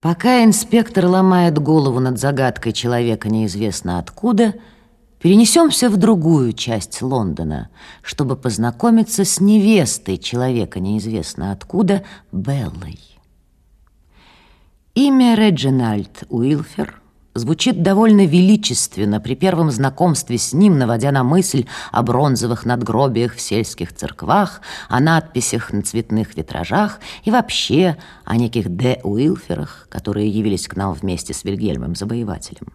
Пока инспектор ломает голову над загадкой человека неизвестно откуда, перенесемся в другую часть Лондона, чтобы познакомиться с невестой человека неизвестно откуда, Беллой. Имя Реджинальд Уилфер – звучит довольно величественно при первом знакомстве с ним, наводя на мысль о бронзовых надгробиях в сельских церквах, о надписях на цветных витражах и вообще о неких Д. Уилферах, которые явились к нам вместе с Вильгельмом Завоевателем.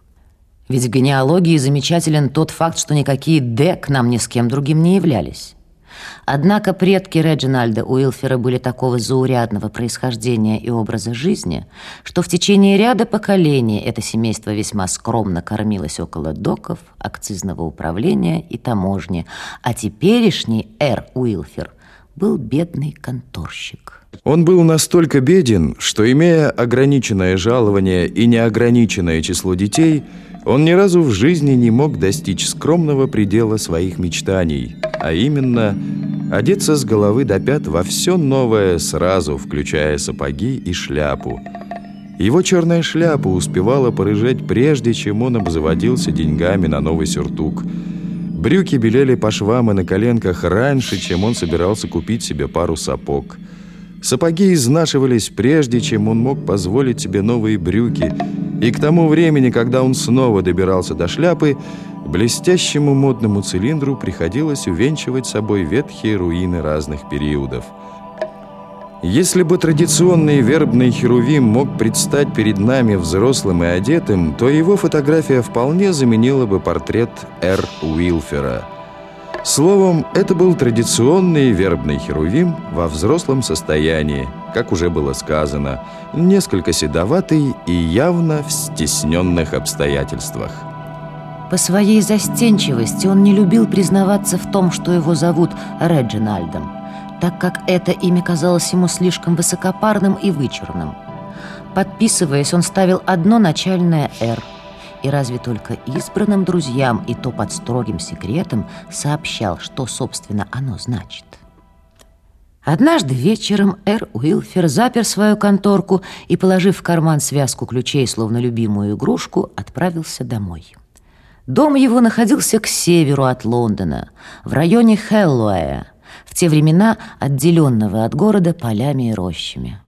Ведь в генеалогии замечателен тот факт, что никакие «Д» к нам ни с кем другим не являлись. Однако предки Реджинальда Уилфера были такого заурядного происхождения и образа жизни, что в течение ряда поколений это семейство весьма скромно кормилось около доков, акцизного управления и таможни, а теперешний Эр Уилфер был бедный конторщик. Он был настолько беден, что, имея ограниченное жалование и неограниченное число детей, он ни разу в жизни не мог достичь скромного предела своих мечтаний, а именно одеться с головы до пят во все новое сразу, включая сапоги и шляпу. Его черная шляпа успевала порыжать прежде, чем он обзаводился деньгами на новый сюртук. Брюки белели по швам и на коленках раньше, чем он собирался купить себе пару сапог. Сапоги изнашивались прежде, чем он мог позволить себе новые брюки – и к тому времени, когда он снова добирался до шляпы, блестящему модному цилиндру приходилось увенчивать собой ветхие руины разных периодов. Если бы традиционный вербный херувим мог предстать перед нами взрослым и одетым, то его фотография вполне заменила бы портрет Р. Уилфера – Словом, это был традиционный вербный херувим во взрослом состоянии, как уже было сказано, несколько седоватый и явно в стесненных обстоятельствах. По своей застенчивости он не любил признаваться в том, что его зовут Реджинальдом, так как это имя казалось ему слишком высокопарным и вычурным. Подписываясь, он ставил одно начальное «Р», и разве только избранным друзьям, и то под строгим секретом, сообщал, что, собственно, оно значит. Однажды вечером Эр Уилфер запер свою конторку и, положив в карман связку ключей, словно любимую игрушку, отправился домой. Дом его находился к северу от Лондона, в районе Хеллуэя, в те времена отделенного от города полями и рощами.